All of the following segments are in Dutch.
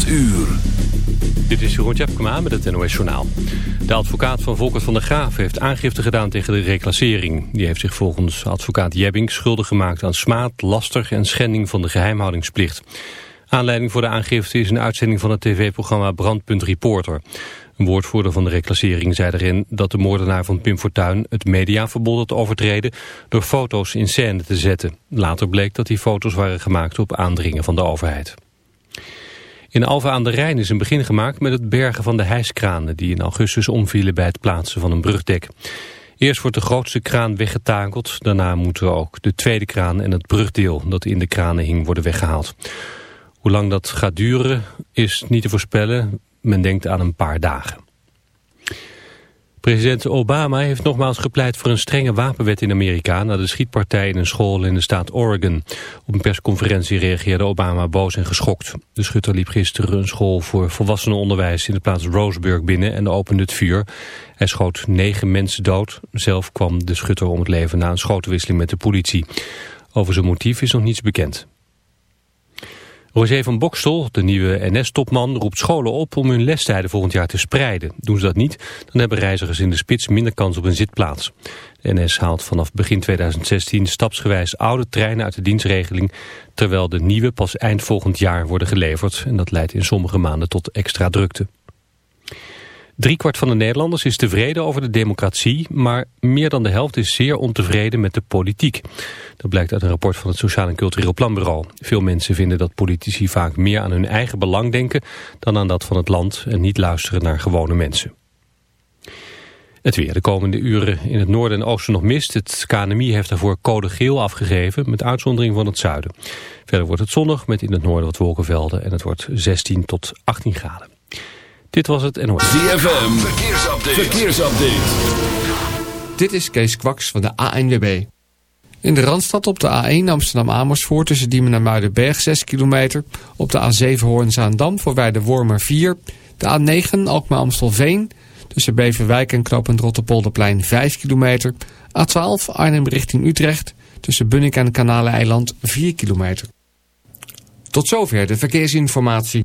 8 uur. Dit is Jeroen Tjepkema met het NOS Journaal. De advocaat van Volkert van der Graaf heeft aangifte gedaan tegen de reclassering. Die heeft zich volgens advocaat Jebbing schuldig gemaakt aan smaad, laster en schending van de geheimhoudingsplicht. Aanleiding voor de aangifte is een uitzending van het tv-programma Brandpunt Reporter. Een woordvoerder van de reclassering zei erin dat de moordenaar van Pim Fortuyn het mediaverbod had overtreden door foto's in scène te zetten. Later bleek dat die foto's waren gemaakt op aandringen van de overheid. In Alva aan de Rijn is een begin gemaakt met het bergen van de hijskranen... die in augustus omvielen bij het plaatsen van een brugdek. Eerst wordt de grootste kraan weggetakeld. Daarna moeten ook de tweede kraan en het brugdeel dat in de kranen hing worden weggehaald. Hoe lang dat gaat duren is niet te voorspellen. Men denkt aan een paar dagen. President Obama heeft nogmaals gepleit voor een strenge wapenwet in Amerika... na de schietpartij in een school in de staat Oregon. Op een persconferentie reageerde Obama boos en geschokt. De schutter liep gisteren een school voor volwassenenonderwijs... in de plaats Roseburg binnen en opende het vuur. Hij schoot negen mensen dood. Zelf kwam de schutter om het leven na een schotenwisseling met de politie. Over zijn motief is nog niets bekend. Roger van Bokstel, de nieuwe NS-topman, roept scholen op om hun lestijden volgend jaar te spreiden. Doen ze dat niet, dan hebben reizigers in de spits minder kans op een zitplaats. De NS haalt vanaf begin 2016 stapsgewijs oude treinen uit de dienstregeling, terwijl de nieuwe pas eind volgend jaar worden geleverd. En dat leidt in sommige maanden tot extra drukte. Driekwart van de Nederlanders is tevreden over de democratie, maar meer dan de helft is zeer ontevreden met de politiek. Dat blijkt uit een rapport van het Sociaal en Cultureel Planbureau. Veel mensen vinden dat politici vaak meer aan hun eigen belang denken dan aan dat van het land en niet luisteren naar gewone mensen. Het weer de komende uren in het noorden en oosten nog mist. Het KNMI heeft daarvoor code geel afgegeven, met uitzondering van het zuiden. Verder wordt het zonnig, met in het noorden wat wolkenvelden en het wordt 16 tot 18 graden. Dit was het NOS. ZFM, verkeersupdate. verkeersupdate. Dit is Kees Kwaks van de ANWB. In de Randstad op de A1 Amsterdam-Amersfoort tussen Diemen en Muidenberg 6 kilometer. Op de A7 Hoorn-Zaandam voorbij de Wormer 4. De A9 Alkmaar-Amstelveen tussen Beverwijk en Knopend Rotterpolderplein 5 kilometer. A12 Arnhem richting Utrecht tussen Bunnik en Kanaleneiland 4 kilometer. Tot zover de verkeersinformatie.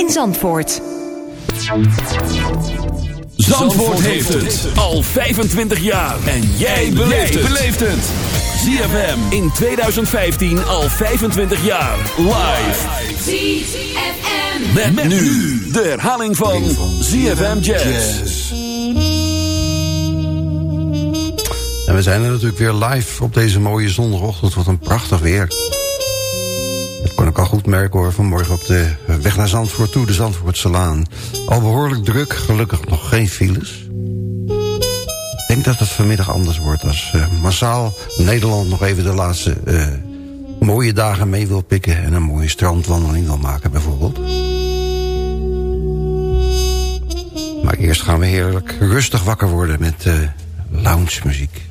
in Zandvoort. Zandvoort heeft het al 25 jaar. En jij beleeft het. ZFM in 2015 al 25 jaar. Live. ZFM. Met, met nu de herhaling van ZFM Jazz. En we zijn er natuurlijk weer live op deze mooie zondagochtend. Wat een prachtig weer. Al goed merken hoor, vanmorgen op de weg naar Zandvoort toe, de Zandvoortse Laan. Al behoorlijk druk, gelukkig nog geen files. Ik denk dat het vanmiddag anders wordt als uh, massaal Nederland nog even de laatste uh, mooie dagen mee wil pikken... en een mooie strandwandeling wil maken bijvoorbeeld. Maar eerst gaan we heerlijk rustig wakker worden met uh, lounge muziek.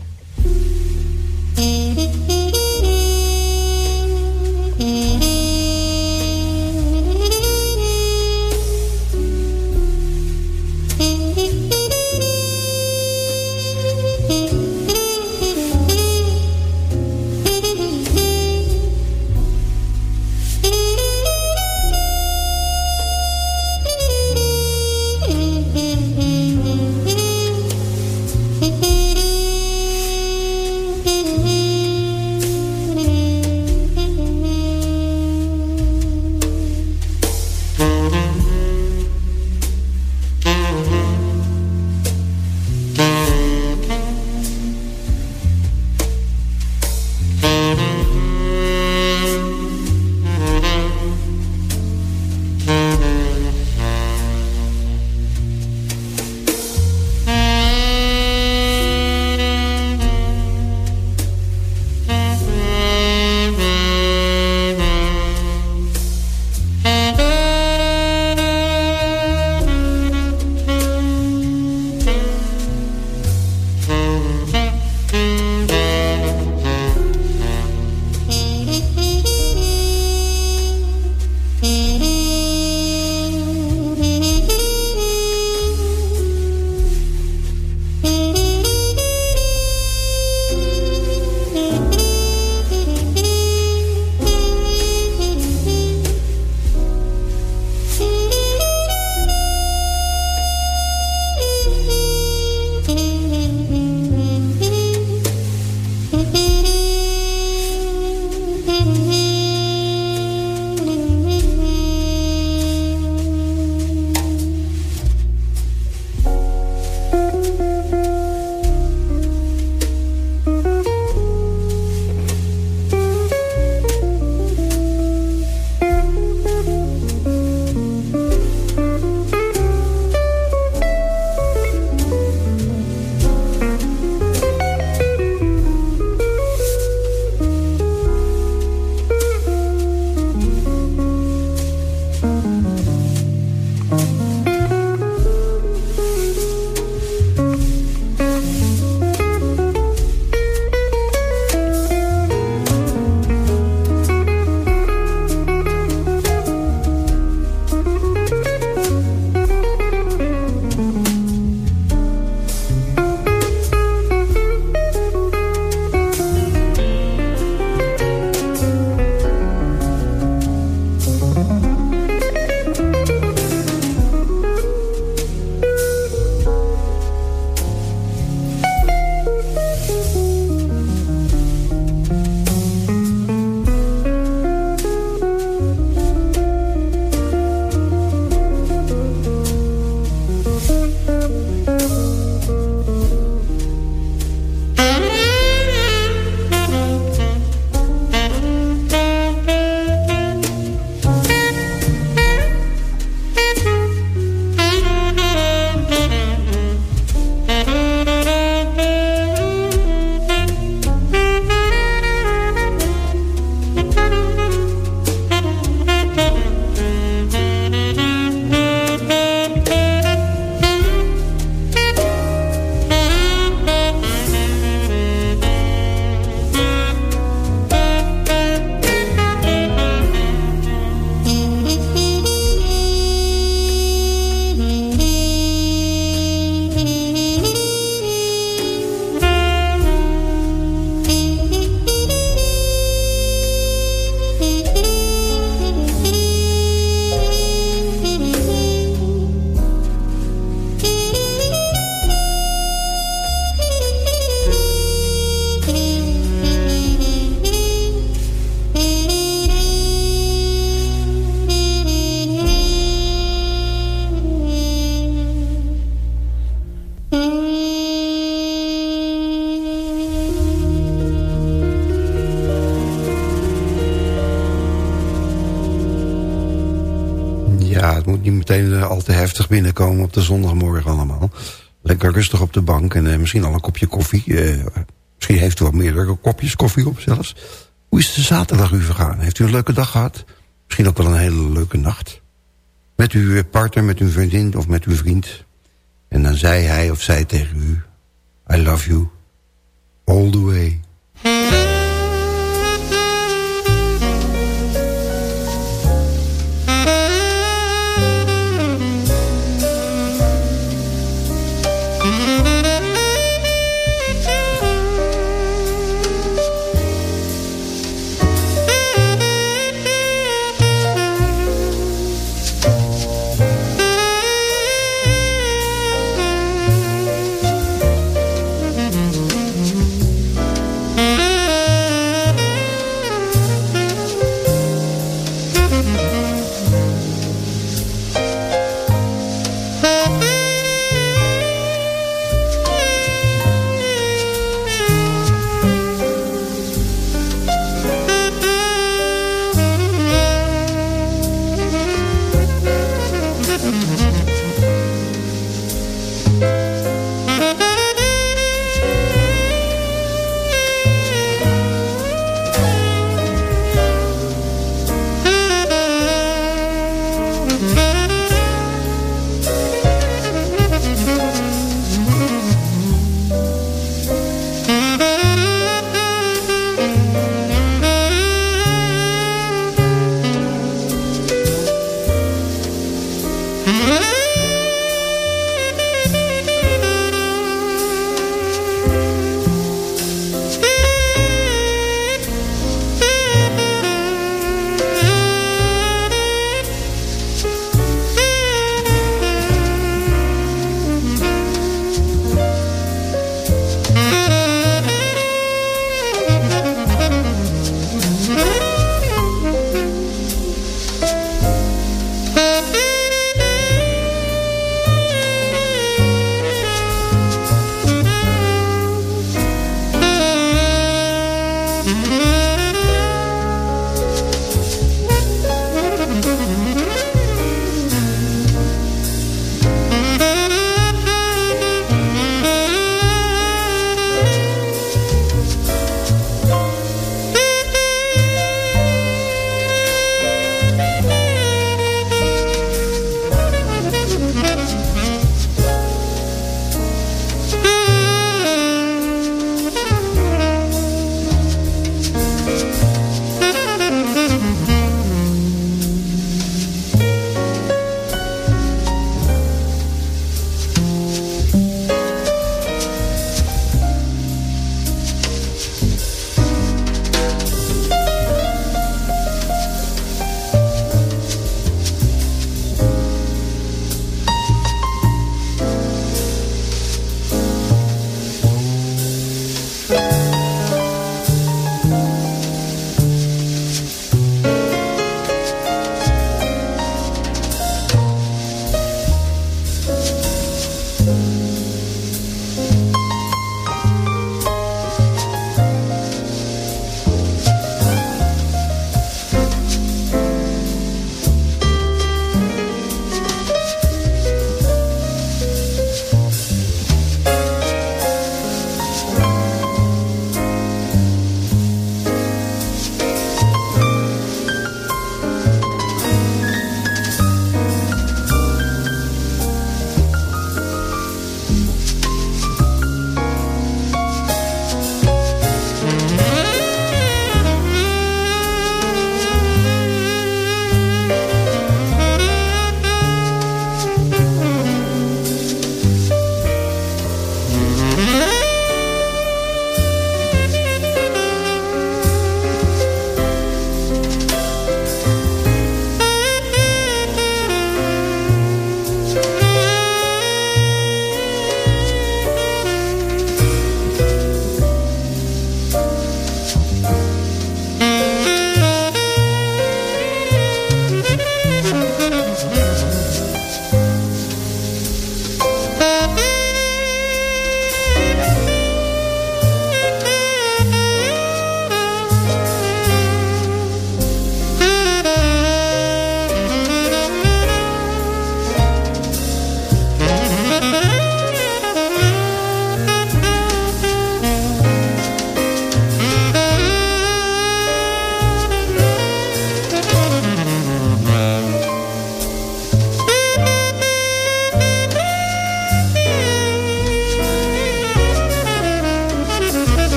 Meteen eh, al te heftig binnenkomen op de zondagmorgen allemaal. Lekker rustig op de bank en uh, misschien al een kopje koffie. Uh, misschien heeft u wat meerdere kopjes koffie op zelfs. Hoe is de zaterdag u vergaan? Heeft u een leuke dag gehad? Misschien ook wel een hele leuke nacht. Met uw partner, met uw vriendin of met uw vriend. En dan zei hij of zij tegen u... I love you. All the way.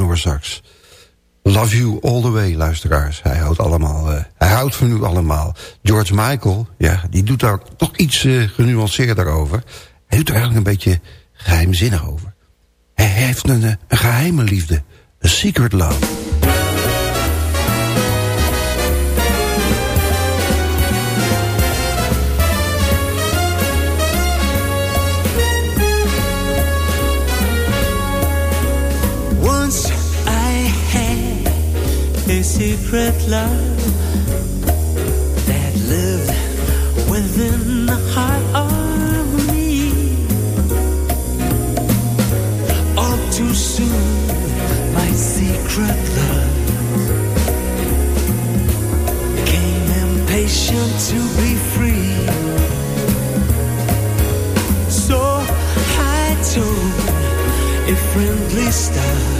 Tenorsax. Love You All The Way, luisteraars. Hij houdt, allemaal, uh, hij houdt van u allemaal. George Michael, ja, die doet daar toch iets uh, genuanceerder over. Hij doet er eigenlijk een beetje geheimzinnig over. Hij heeft een, een geheime liefde. A secret love. A secret love that lived within the heart of me. All too soon, my secret love became impatient to be free. So I told a friendly star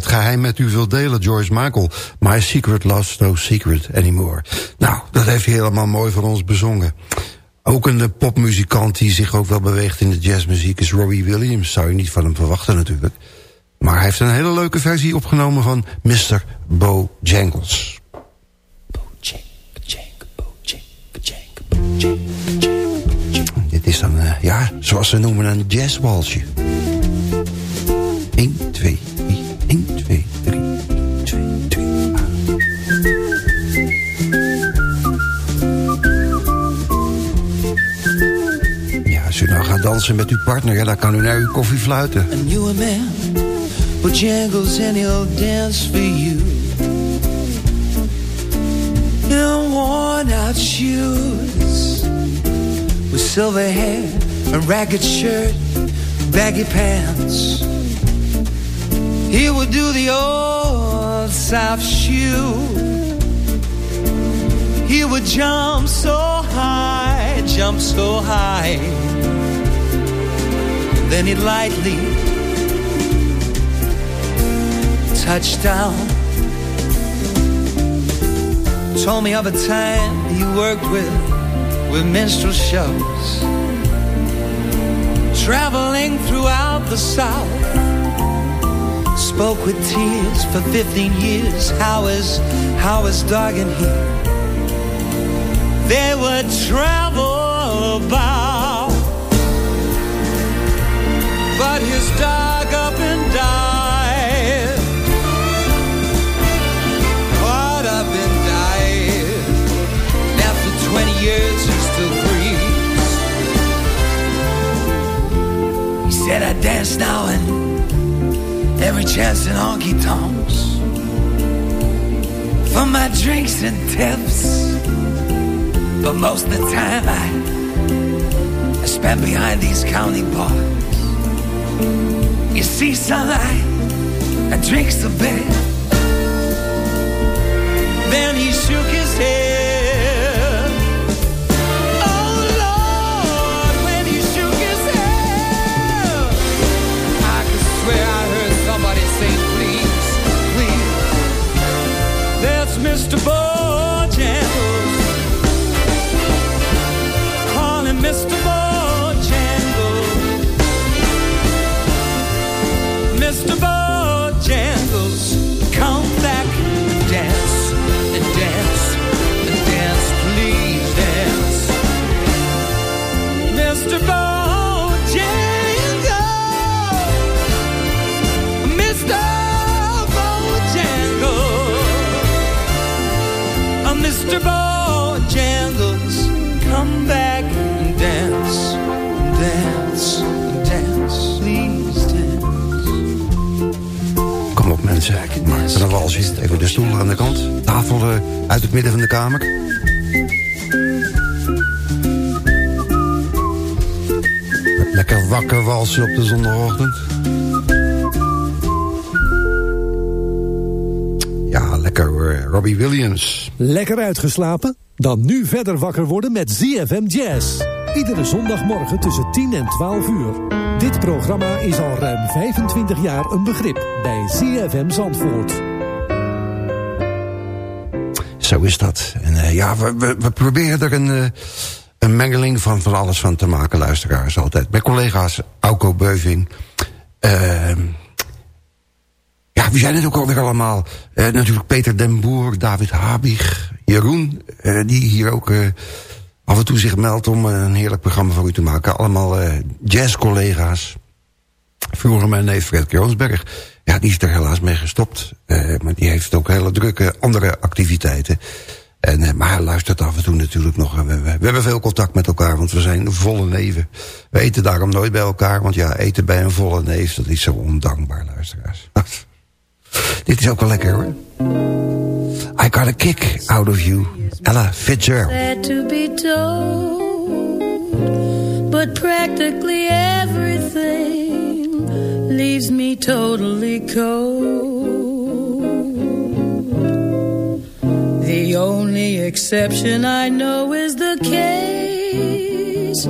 het geheim met u wil delen, George Michael. My secret loves no secret anymore. Nou, dat heeft hij helemaal mooi voor ons bezongen. Ook een popmuzikant die zich ook wel beweegt in de jazzmuziek... is Robbie Williams, zou je niet van hem verwachten natuurlijk. Maar hij heeft een hele leuke versie opgenomen van Mr. Bojangles. Dit is dan, uh, ja, zoals ze noemen een jazzwalsje. Dansen met uw partner, ja, dan kan u naar uw koffie fluiten. A newer man, Bojangles and he'll dance for you. In worn out shoes, with silver hair, a ragged shirt, baggy pants. He would do the old South shoe. He would jump so high, jump so high. Then he'd lightly touched down. Told me of a time he worked with, with minstrel shows. Traveling throughout the South spoke with tears for 15 years. How is, how is dog and he? They would travel about. But his dog up and died. Caught up and died. And after 20 years, he still breathes. He said, I dance now and every chance in honky tonks for my drinks and tips. But most of the time I, I spend behind these county bars. You see sunlight and drinks the beer. Then he shook his head. Uitgeslapen? Dan nu verder wakker worden met ZFM Jazz. Iedere zondagmorgen tussen 10 en 12 uur. Dit programma is al ruim 25 jaar een begrip bij ZFM Zandvoort. Zo is dat. En eh, ja, we, we, proberen er een, eh, een mengeling van, van alles van te maken, luisteraars altijd. Met collega's, Auko Beuving. Ehm, ja, wie zijn het ook alweer allemaal? Eh, natuurlijk Peter den Boer, David Habig, Jeroen, eh, die hier ook eh, af en toe zich meldt om eh, een heerlijk programma voor u te maken. Allemaal jazzcollega's. Vroeger mijn neef Fred Kroonsberg. Ja, die is er helaas mee gestopt. Maar die heeft ook hele drukke andere activiteiten. En, maar hij luistert af en toe natuurlijk nog. We, we hebben veel contact met elkaar, want we zijn volle neven. We eten daarom nooit bij elkaar, want ja, eten bij een volle neef... dat is zo ondankbaar, luisteraars. Dit is ook wel lekker, hoor. I got a kick out of you. Ella Fitzgerald. Sad to be told, but practically everything leaves me totally cold. The only exception I know is the case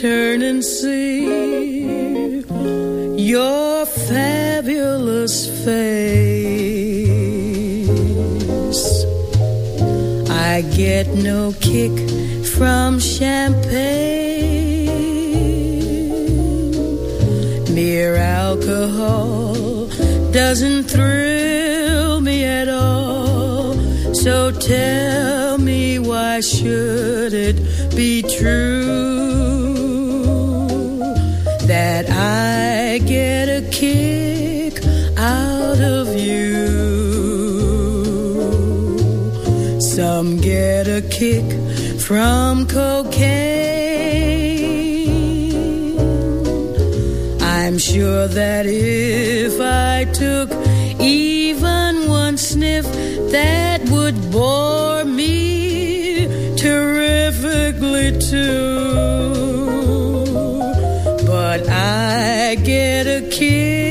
turn and see your fabulous face. I get no kick from champagne. Mere alcohol doesn't thrill me at all. So tell me why should it be true that I get a kick out of you? Some get a kick from cocaine. I'm sure that if I took even one sniff, that would bore me terrifically too. I get a kick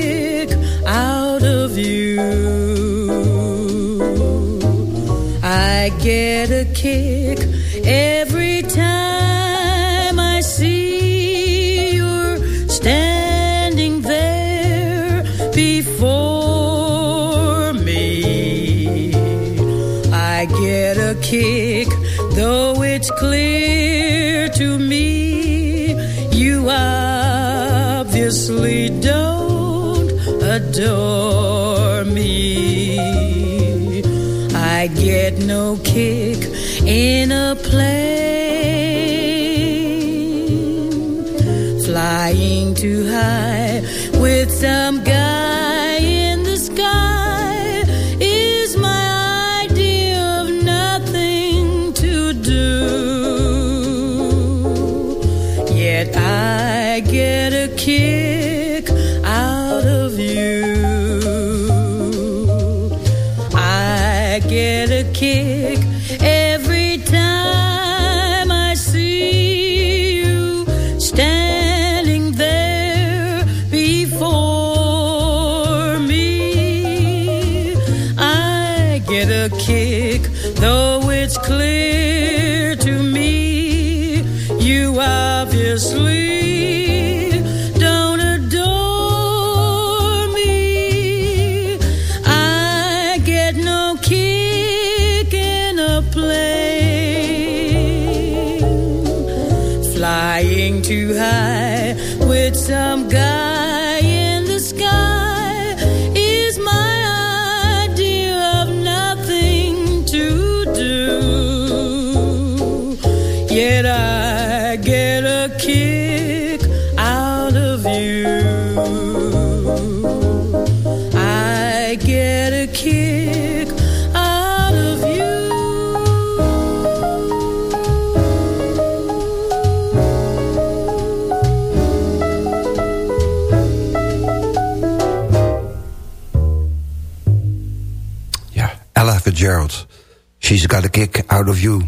got a kick out of you.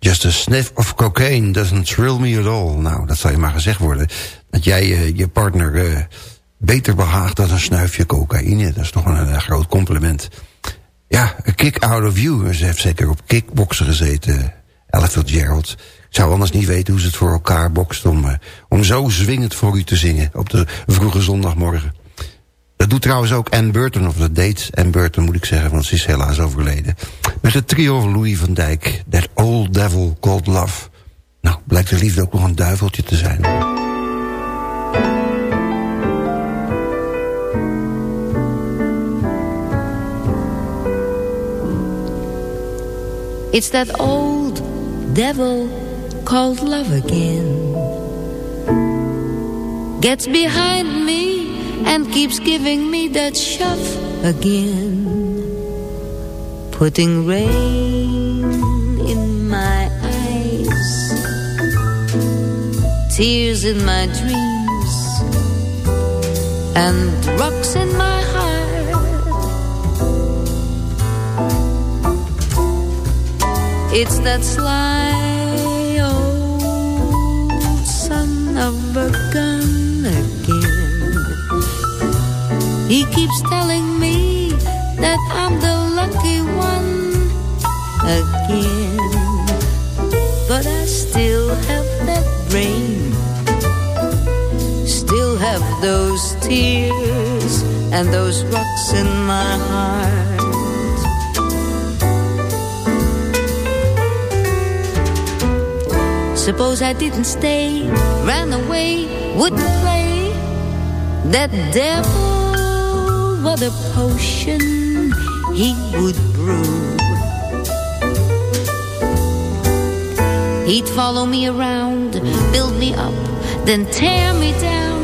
Just a sniff of cocaine doesn't thrill me at all. Nou, dat zou je maar gezegd worden. Dat jij eh, je partner eh, beter behaagt dan een snuifje cocaïne. Dat is toch een, eh, groot compliment. Ja, a kick out of you. Ze heeft zeker op kickboksen gezeten, Ella Fitzgerald. Ik zou anders niet weten hoe ze het voor elkaar bokst... om, om zo zwingend voor u te zingen op de vroege zondagmorgen. Dat doet trouwens ook Anne Burton, of dat deed Anne Burton moet ik zeggen... want ze is helaas overleden. Met het trio van Louis van Dijk, That Old Devil Called Love. Nou, blijkt de liefde ook nog een duiveltje te zijn. It's that old devil called love again. Gets behind me and keeps giving me that shove again. Putting rain in my eyes, tears in my dreams, and rocks in my heart. It's that sly old son of a gun again. He keeps telling me that I'm the lucky one again. But I still have that brain, still have those tears and those rocks in my heart. Suppose I didn't stay, ran away, wouldn't play. That devil, what a potion he would brew. He'd follow me around, build me up, then tear me down.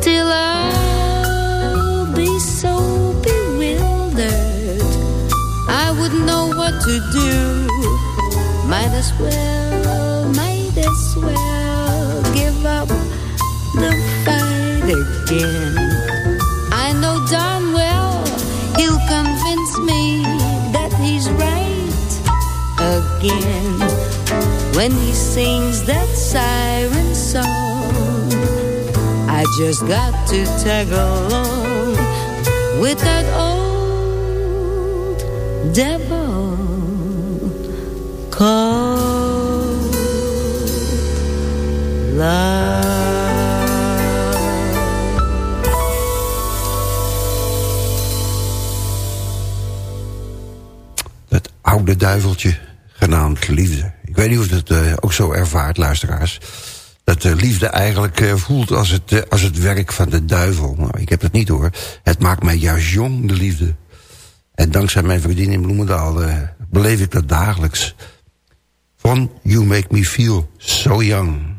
Till I'll be so bewildered. I wouldn't know what to do. Might as well, might as well give up the fight again. Again when he sings that siren song. I just got to tag along with that old devil called love. Oude duiveltje, genaamd liefde. Ik weet niet of het uh, ook zo ervaart, luisteraars. Dat de liefde eigenlijk uh, voelt als het, uh, als het werk van de duivel. Nou, ik heb het niet hoor. Het maakt mij juist jong, de liefde. En dankzij mijn vriendin in Bloemendaal beleef ik dat dagelijks. Van You Make Me Feel So Young.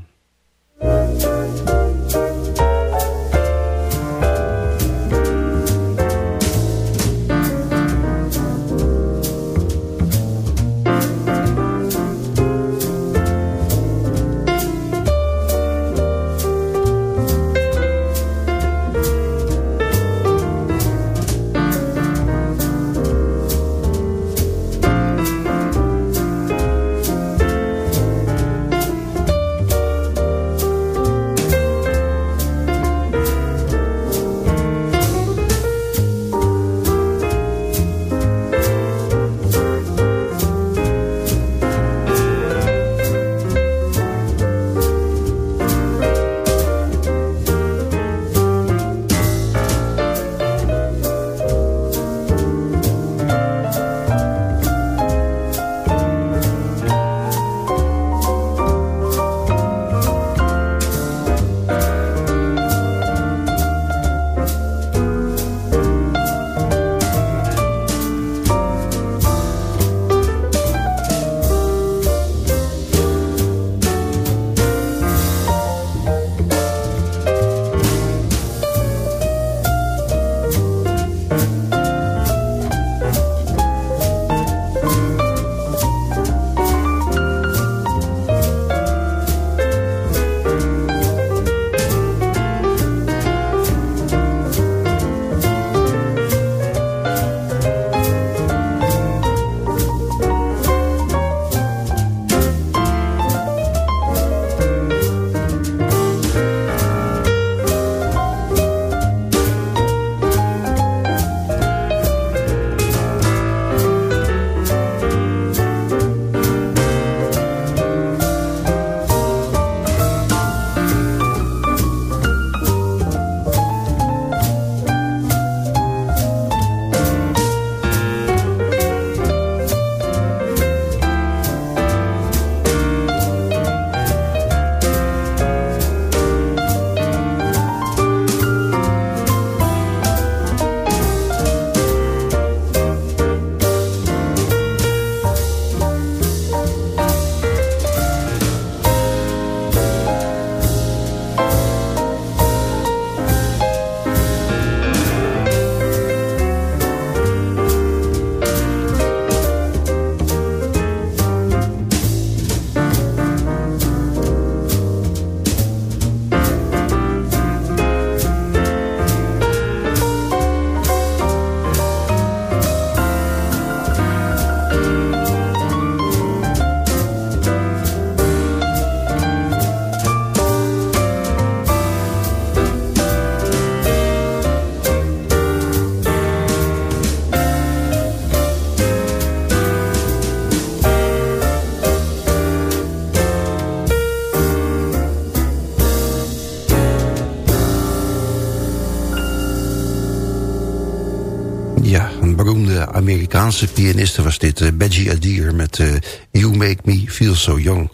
Amerikaanse pianiste was dit. Uh, Benji Adir met uh, You Make Me Feel So Young.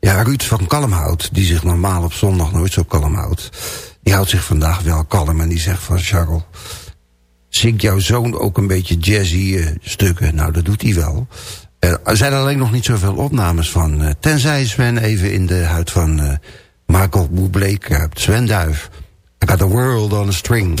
Ja, Ruud van Kalmhout, die zich normaal op zondag nooit zo kalm houdt... die houdt zich vandaag wel kalm en die zegt van... Charles, zingt jouw zoon ook een beetje jazzy stukken? Nou, dat doet hij wel. er zijn alleen nog niet zoveel opnames van. tenzij Sven even in de huid van Michael Bublé kruipt. Sven Duif, I got the world on a string.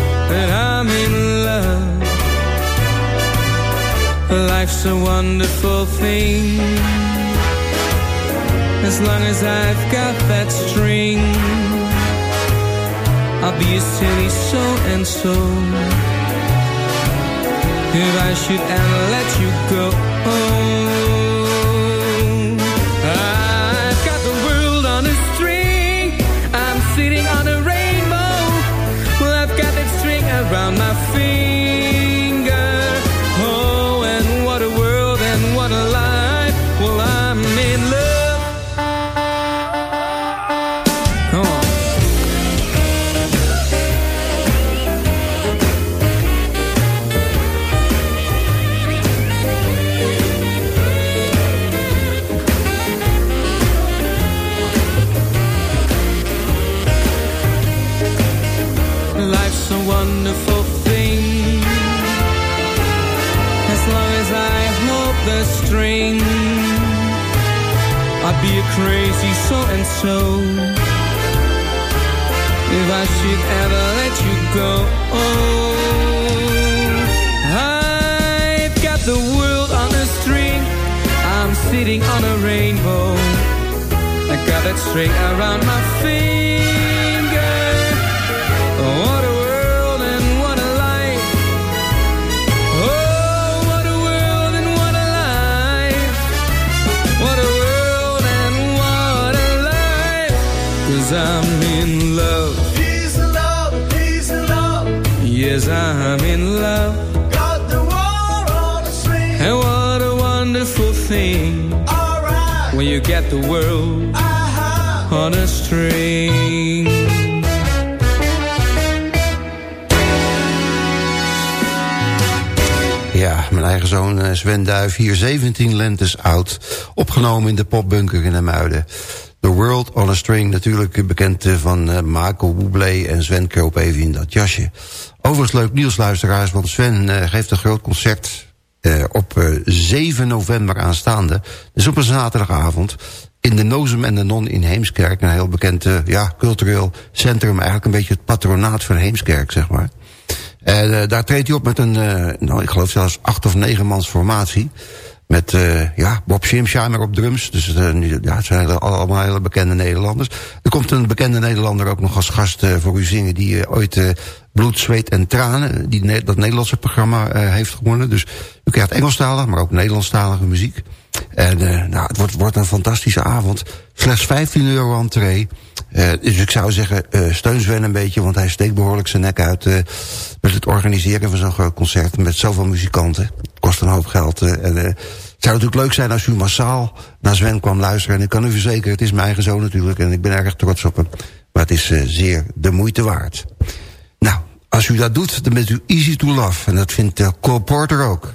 That I'm in love. Life's a wonderful thing. As long as I've got that string, I'll be a silly so and so. If I should ever let you go. my feet. The string. I'd be a crazy so-and-so If I should ever let you go. I've got the world on a string. I'm sitting on a rainbow. I got that string around my finger in love. He's in love, he's in love. Yes, I'm in love. Got the world on a string. And what a wonderful thing. Alright. When you get the world on a string. Ja, mijn eigen zoon eh, Sven Duif, hier 17 lentes oud. Opgenomen in de popbunker in de Muiden. World on a String, natuurlijk bekend eh, van uh, Marco Bublé en Sven kroop even in dat jasje. Overigens leuk nieuwsluisteraars, want Sven uh, geeft een groot concert op uh, 7 november aanstaande. Dus op een zaterdagavond in de Nozem en de Non in Heemskerk. Een heel bekend ja, cultureel centrum, eigenlijk een beetje het patronaat van Heemskerk, zeg maar. En daar treedt hij op met een, nou, ik geloof zelfs acht of negen formatie. Met uh, ja, Bob Schimsheimer op drums. Dus ja, het zijn allemaal hele bekende Nederlanders. Er komt een bekende Nederlander ook nog als gast voor u zingen... die ooit Bloed, Zweet en Tranen, die, dat Nederlandse programma heeft gewonnen. Dus u krijgt Engelstalige, maar ook Nederlandstalige muziek. En nou, het wordt, wordt een fantastische avond. Slechts 15 euro entree. Uh, dus ik zou zeggen, uh, steun Sven een beetje... want hij steekt behoorlijk zijn nek uit... Uh, met het organiseren van zo'n groot concert... met zoveel muzikanten. Het kost een hoop geld. en, het zou natuurlijk leuk zijn als u massaal naar Sven kwam luisteren. En ik kan u verzekeren, het is mijn eigen zoon natuurlijk... en ik ben erg trots op hem. Maar het is zeer de moeite waard. Nou, als u dat doet, dan bent u easy to love. En dat vindt Cole Porter ook.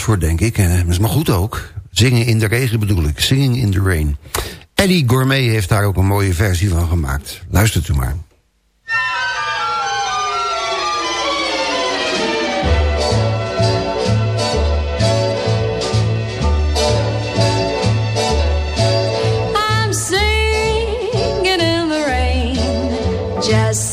Voor, denk ik. Dat is maar goed ook. Zingen in de regen bedoel ik. Singing in the rain. Eddie Gourmet heeft daar ook een mooie versie van gemaakt. Luistert u maar. I'm singing in the rain, just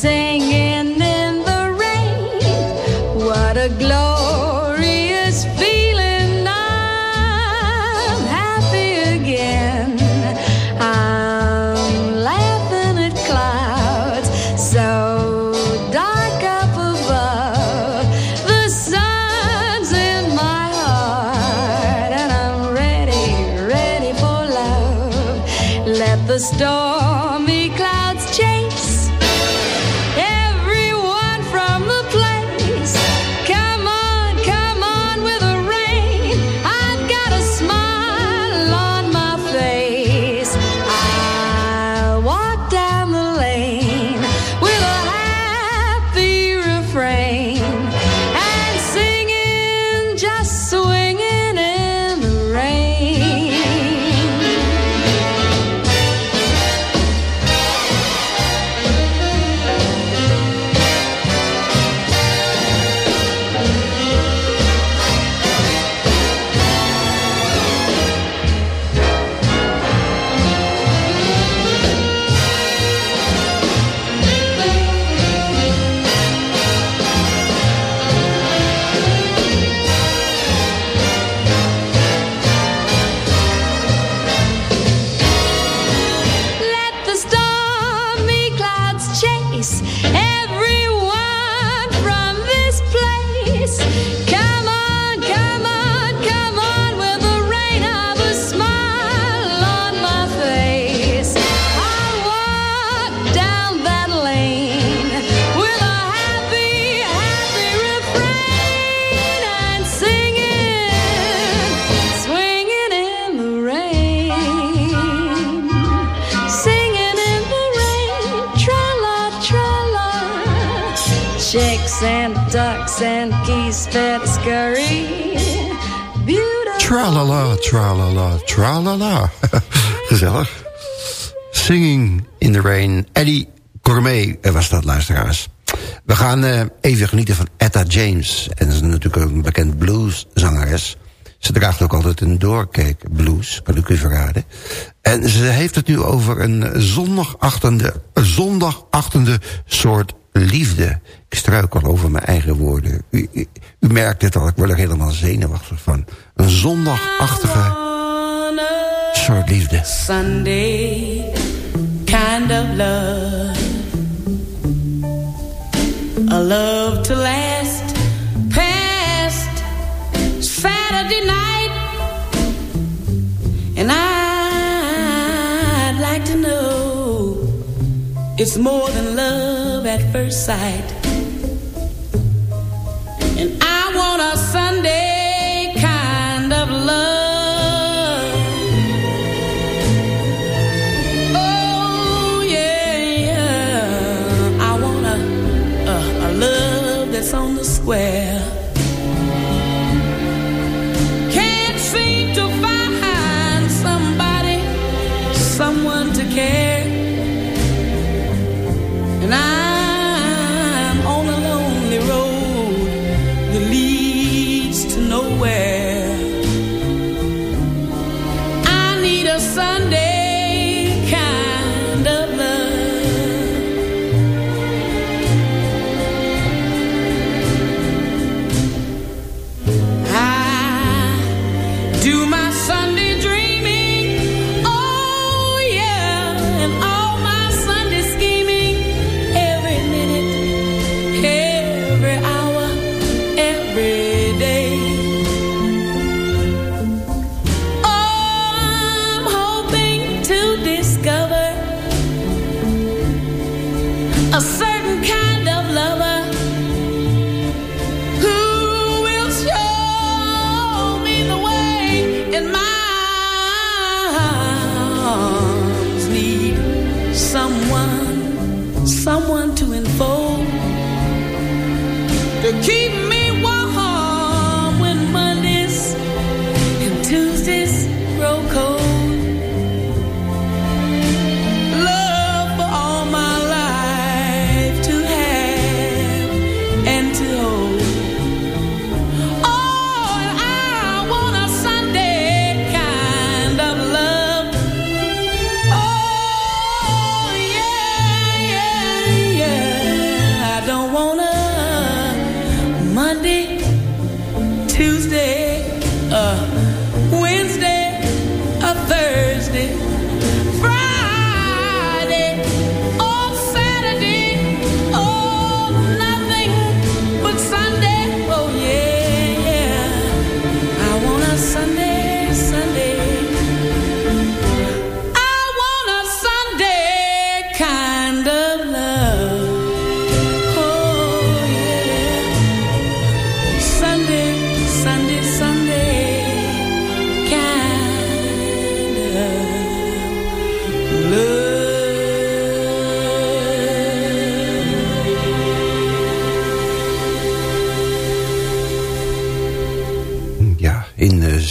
and ducks and geese that scurry. Tralala, tralala, tralala. Gezellig. Singing in the Rain. Eddie Gourmet was dat, luisteraars. We gaan eh, even genieten van Etta James. En dat is natuurlijk een bekend blueszangeres. Ze draagt ook altijd een doorcake blues, kan ik u verraden. En ze heeft het nu over een zondagachtende, een zondaгаchtende soort liefde. Ik struikel over mijn eigen woorden. U, u, u merkt het al, ik word er helemaal zenuwachtig van. Een zondagachtige soort liefde. Sunday kind of love. A love to last past Saturday night. And I'd like to know it's more than love at first sight.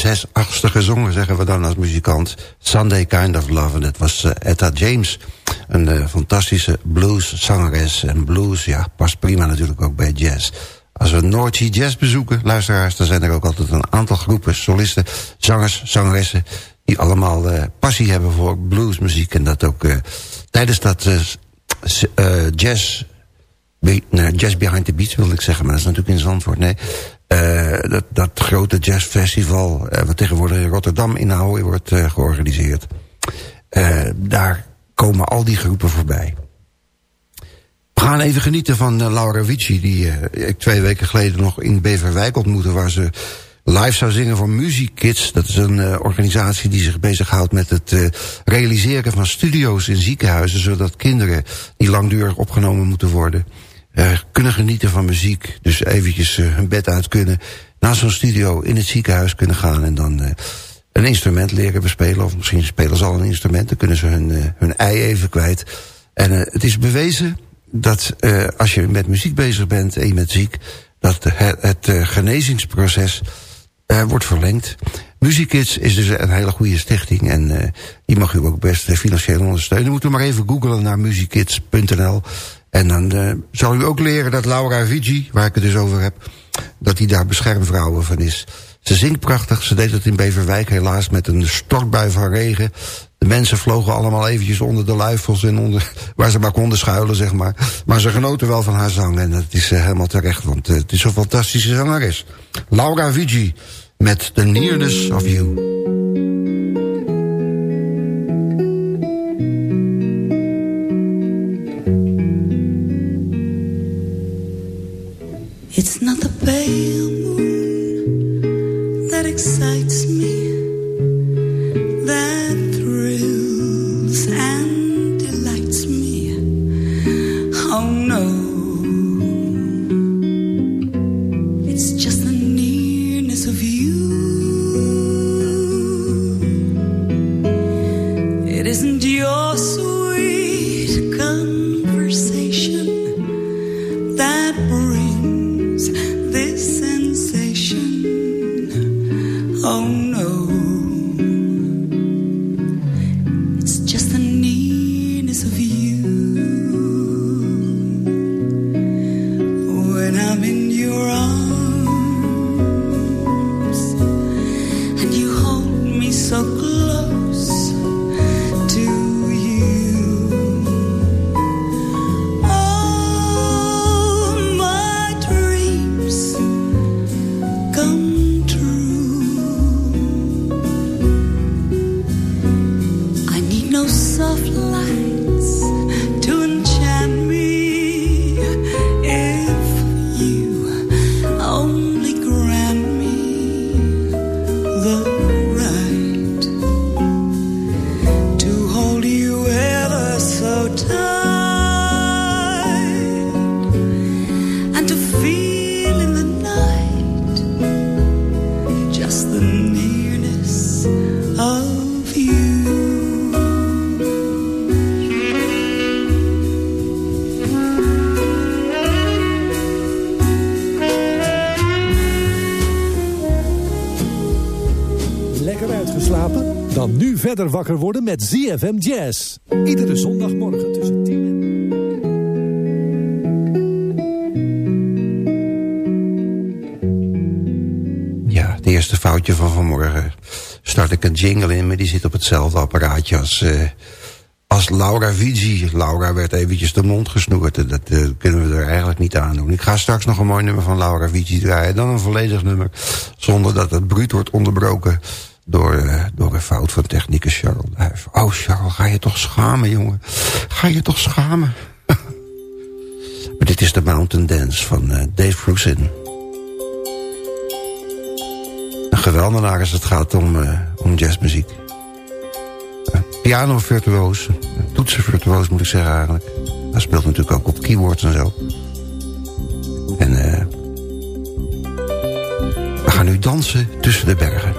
Zes achtste gezongen, zeggen we dan als muzikant. Sunday Kind of Love. En dat was uh, Etta James. Een uh, fantastische blueszangeres. En blues, ja, past prima natuurlijk ook bij jazz. Als we North Sea Jazz bezoeken, luisteraars... dan zijn er ook altijd een aantal groepen, solisten, zangers, zangeressen... die allemaal uh, passie hebben voor bluesmuziek. En dat ook tijdens dat jazz... Jazz Behind the Beats wilde ik zeggen, maar dat is natuurlijk in Zandvoort. Nee, uh, dat, dat grote jazzfestival... Uh, wat tegenwoordig in Rotterdam in Ahoy wordt uh, georganiseerd. daar komen al die groepen voorbij. We gaan even genieten van Laura Vici... die ik twee weken geleden nog in Beverwijk ontmoette... waar ze live zou zingen voor Music Kids. Dat is een organisatie die zich bezighoudt met het realiseren van studio's in ziekenhuizen... zodat kinderen die langdurig opgenomen moeten worden uh, kunnen genieten van muziek. Dus eventjes uh, hun bed uit kunnen. Naar zo'n studio in het ziekenhuis kunnen gaan. En dan uh, een instrument leren bespelen. Of misschien spelen ze al een instrument. Dan kunnen ze hun, hun ei even kwijt. En het is bewezen dat als je met muziek bezig bent en je bent ziek... dat het, het genezingsproces wordt verlengd. Musikids is dus een hele goede stichting. En die mag u ook best financieel ondersteunen. Moet u maar even googlen naar musickids.nl. En dan uh, zal u ook leren dat Laura Vigi, waar ik het dus over heb... dat die daar beschermvrouwen van is. Ze zingt prachtig, ze deed het in Beverwijk helaas met een stortbui van regen. De mensen vlogen allemaal eventjes onder de luifels... En onder, waar ze maar konden schuilen, zeg maar. Maar ze genoten wel van haar zang en dat is uh, helemaal terecht... want uh, het is een fantastische zangeres. Laura Vigi met The Nearness of You. Just nearness of you. Lekker uitgeslapen? Dan nu verder wakker worden met ZFM Jazz. Iedere zondagmorgen van vanmorgen. Start ik een jingle in, maar die zit op hetzelfde apparaatje als, uh, als Laura Vigi. Laura werd eventjes de mond gesnoerd. Dat uh, kunnen we er eigenlijk niet aan doen. Ik ga straks nog een mooi nummer van Laura Vigi draaien. Dan een volledig nummer. Zonder dat het bruut wordt onderbroken door, uh, door een fout van technicus Charles Duif. Oh Charles, ga je toch schamen, jongen. Ga je toch schamen. maar dit is de Mountain Dance van Dave Rusin. Geweldenaar als het gaat om, uh, om jazzmuziek. Uh, piano-virtuoos. Toetsen-virtuoos moet ik zeggen eigenlijk. Hij speelt natuurlijk ook op keyboards en zo. En eh we gaan nu dansen tussen de bergen.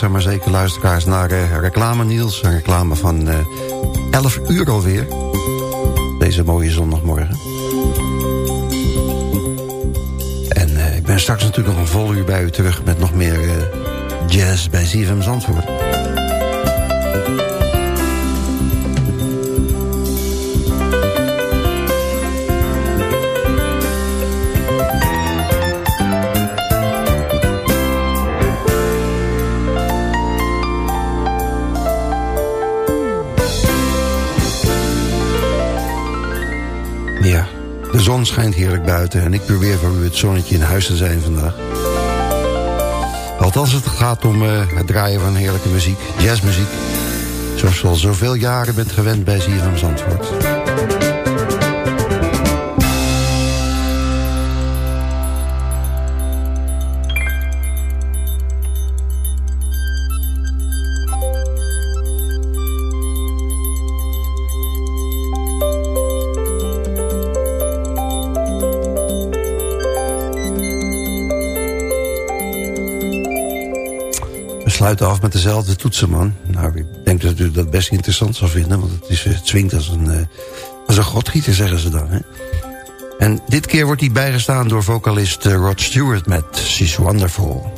Langzaam maar zeker luisteraars naar eh, reclame Niels. Een reclame van eh 11 uur alweer. Deze mooie zondagmorgen. En eh, ik ben straks natuurlijk nog een vol uur bij u terug... met nog meer jazz bij ZFM Zandvoort. Schijnt heerlijk buiten... en ik probeer voor u het zonnetje in huis te zijn vandaag. Althans, het gaat om eh, het draaien van heerlijke muziek, jazzmuziek. Zoals u al zoveel jaren bent gewend bij ZFM Zandvoort. Sluiten af met dezelfde toetsenman. Nou, ik denk dat u dat best interessant zal vinden... want het, is, het swingt als een, uh, als een godgieter, zeggen ze dan. Hè? En dit keer wordt hij bijgestaan door vocalist Rod Stewart met She's Wonderful.